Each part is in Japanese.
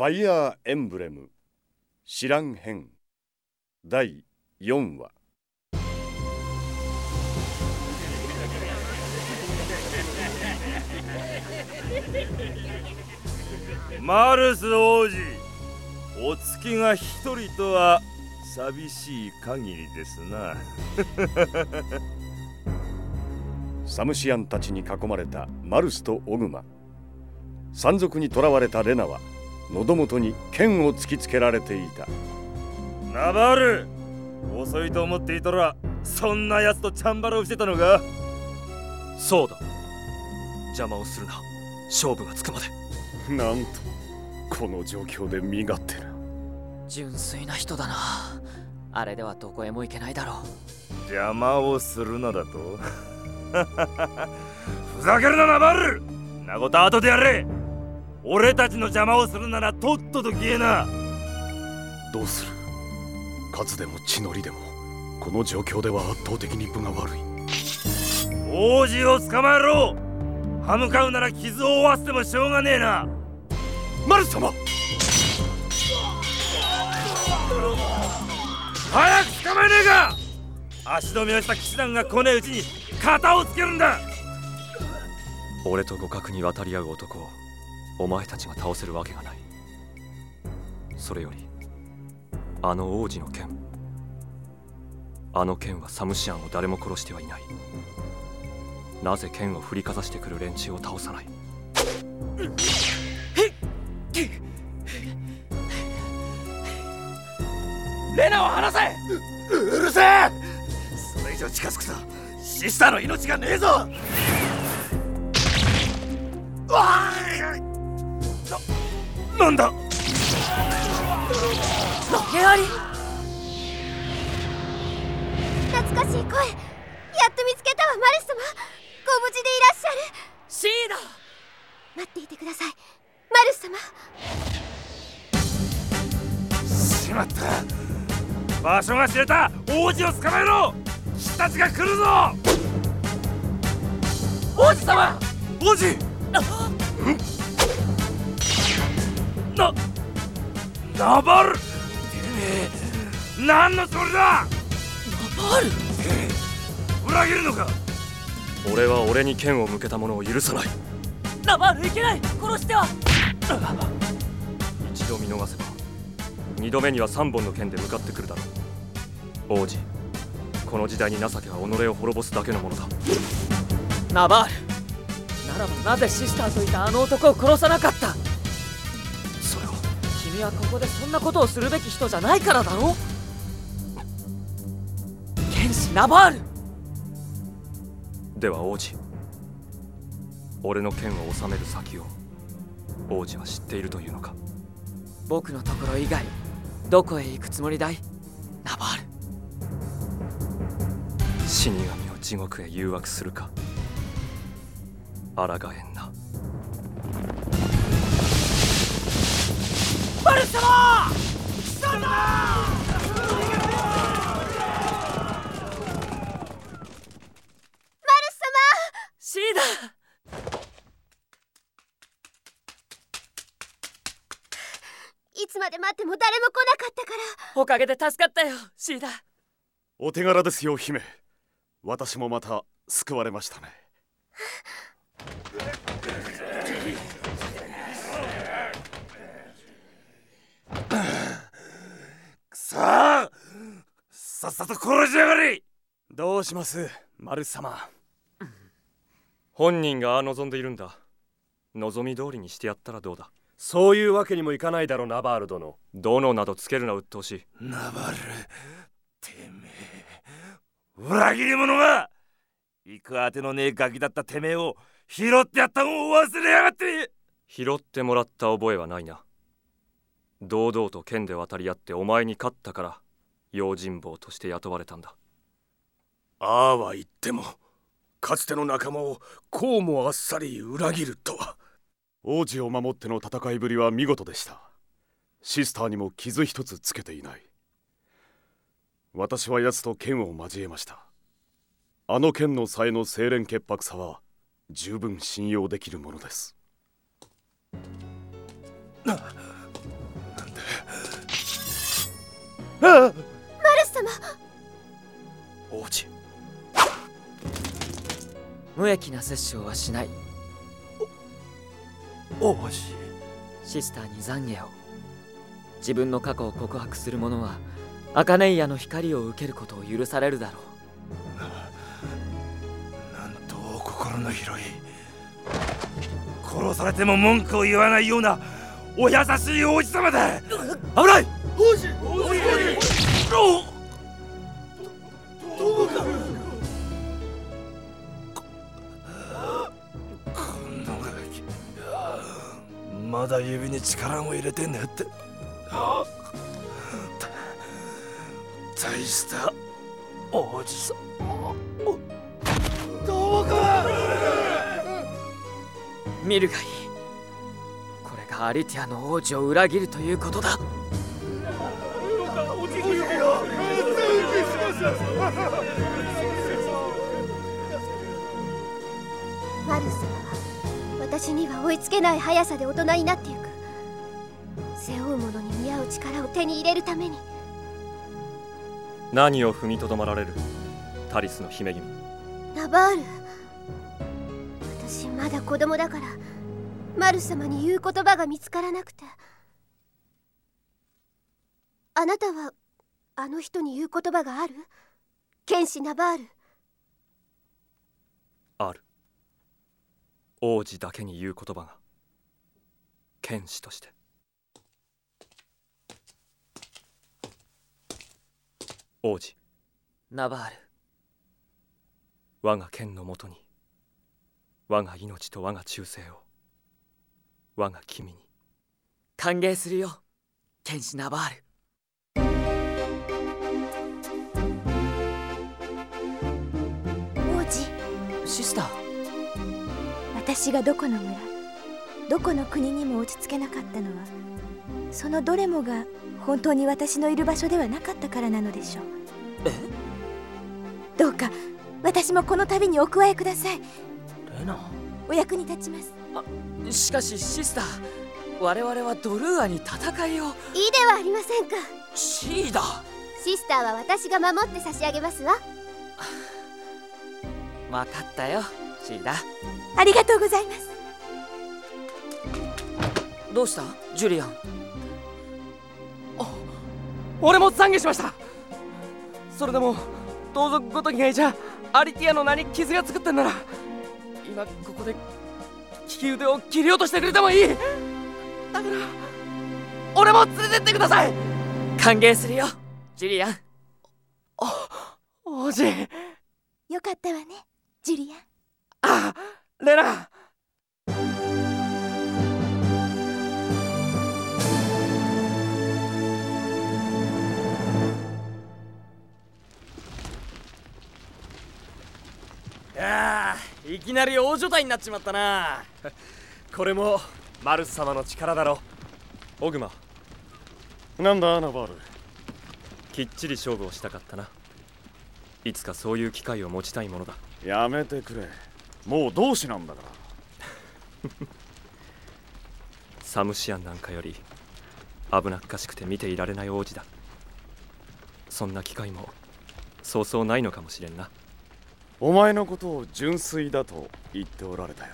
ファイアーエンブレム知らん編第4話。マルス王子。お月が一人とは寂しい限りですな。サムシアンたちに囲まれたマルスとオグマ。山賊に囚われたレナは喉元に剣を突きつけられていた。ナバール遅いと思っていたらそんな奴とチャンバラをしてたのかそうだ。邪魔をするな。勝負がつくまで。なんとこの状況で身勝手な。純粋な人だな。あれではどこへも行けないだろう。邪魔をするなだと？ふざけるなナバール！なこと後でやれ俺たちの邪魔をするならとっとと消えな。どうする？数でも血のりでも。この状況では圧倒的に分が悪い。王子を捕まえろ。歯向かうなら傷を負わせてもしょうがねえな。マル様！早く捕まえねえか。足止めをした騎士団が来ねえうちに型をつけるんだ。俺と互角に渡り合う男をお前たちが倒せるわけがない。それよりあの王子の剣あの剣はサムシアンを誰も殺してはいない。なぜ剣を振りかざしてくる連中を倒さない？レナを離せ！うるせえ！それ以上近づくとシスターの命がねえぞななんだ。投げあり懐かしい声。やっと見つけたわマル様。ご無事でいらっしゃる。シーダ待っていてください。マル様。しまった。場所が知れた。王子を捕まえろ。騎士たちが来るぞ。王子様。王子なナバルてめえ何のつもりだ？ナバル裏切るのか？俺は俺に剣を向けた者を許さない。ナバルいけない？殺しては。一度見逃せば二度目には三本の剣で向かってくるだろう。王子この時代に情けは己を滅ぼすだけのものだ。ナバールならばなぜシスターといたあの男を殺さなかった？君はここでそんなことをするべき人じゃないからだろ剣士ナバール。では王子俺の剣を収める先を王子は知っているというのか？僕のところ以外どこへ行くつもりだい？ナバール。死神を地獄へ誘惑するか？抗えんバル様。マル様。シーダ。いつまで待っても誰も来なかったから。おかげで助かったよシーダ。お手柄ですよ姫。私もまた救われましたねくそーさっさと殺しやがれ。どうしますマル様。本人が望んでいるんだ。望み通りにしてやったらどうだ。そういうわけにもいかないだろナバール殿。どのなどつけるな鬱陶しい。ナバルてめえ。裏切り者が。行くあてのねえガキだったてめえを拾ってやったのを忘れやがって。拾ってもらった覚えはないな。堂々と剣で渡り合ってお前に勝ったから用心棒として雇われたんだ。ああは言ってもかつての仲間をこうもあっさり裏切るとは。王子を守っての戦いぶりは見事でした。シスターにも傷一つつけていない。私は奴と剣を交えました。あの剣のさえの清廉潔白さは十分信用できるものです。マルス様王子。無益な殺生はしない。王子。シスターに懺悔を。自分の過去を告白する者はアカネイアの光を受けることを許されるだろう。なんとお心の広い殺されても文句を言わないようなお優しい王子様だ危ない。王子王子今まだ指に力も入れてんねって。大した王子さ。見るがいい。これがアリティアの王子を裏切るということだ。マルス様は私には追いつけない速さで大人になってゆく。背負うものに見合う力を手に入れるために。何を踏みとどまられる？タリスの姫君。ナバール。私まだ子供だからマルス様に言う言葉が見つからなくて。あなたはあの人に言う言葉がある？剣士ナバールある王子だけに言う言葉が剣士として。王子。ナバール。我が剣のもとに我が命と我が忠誠を我が君に。歓迎するよ剣士ナバール。王子。シスター私がどこの村どこの国にも落ち着けなかったのはそのどれもが本当に私のいる場所ではなかったからなのでしょう。え？どうか私もこの旅にお加えください。レナ？お役に立ちます。しかしシスター我々はドルーアに戦いを。いいではありませんか。シーダシスターは私が守って差し上げますわ。分かったよシーダありがとうございます。どうした？ジュリアン。俺も懺悔しました。それでも盗賊ごときがいちゃアリティアの名に傷が作ってんなら今ここで利き腕を切り落としてくれてもいい。だから俺も連れてってください。歓迎するよジュリアン。お王子。よかったわねジュリアンあレナ。あいきなり大所帯になっちまったな。これもマルス様の力だろ。オグマなんだナバール。きっちり勝負をしたかったな。いつかそういう機会を持ちたいものだ。やめてくれもう同志なんだから。サムシアンなんかより危なっかしくて見ていられない王子だ。そんな機会もそうそうないのかもしれんな。お前のことを純粋だと言っておられたよ。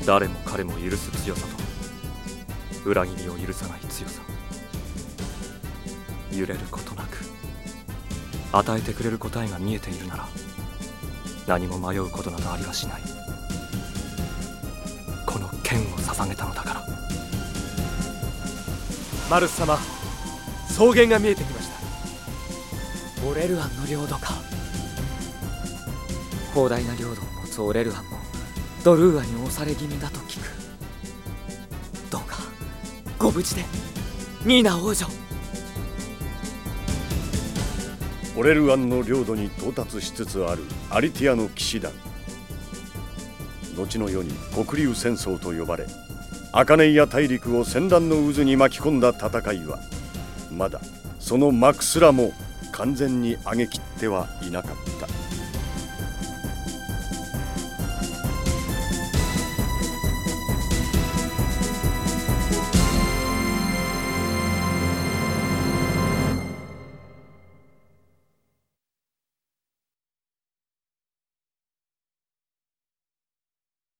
誰も彼も許す強さと裏切りを許さない強さ。揺れることなく与えてくれる答えが見えているなら何も迷うことなどありはしない。この剣を捧げたのだから。マルス様草原が見えてきました。オレルアンの領土か。広大な領土を持つオレルアンもドルーアに押され気味だと聞くご無事で。ニーナ王女。オレルアンの領土に到達しつつあるアリティアの騎士団。後の世に黒竜戦争と呼ばれアカネイア大陸を戦乱の渦に巻き込んだ戦いはまだその幕すらも完全に上げきってはいなかった。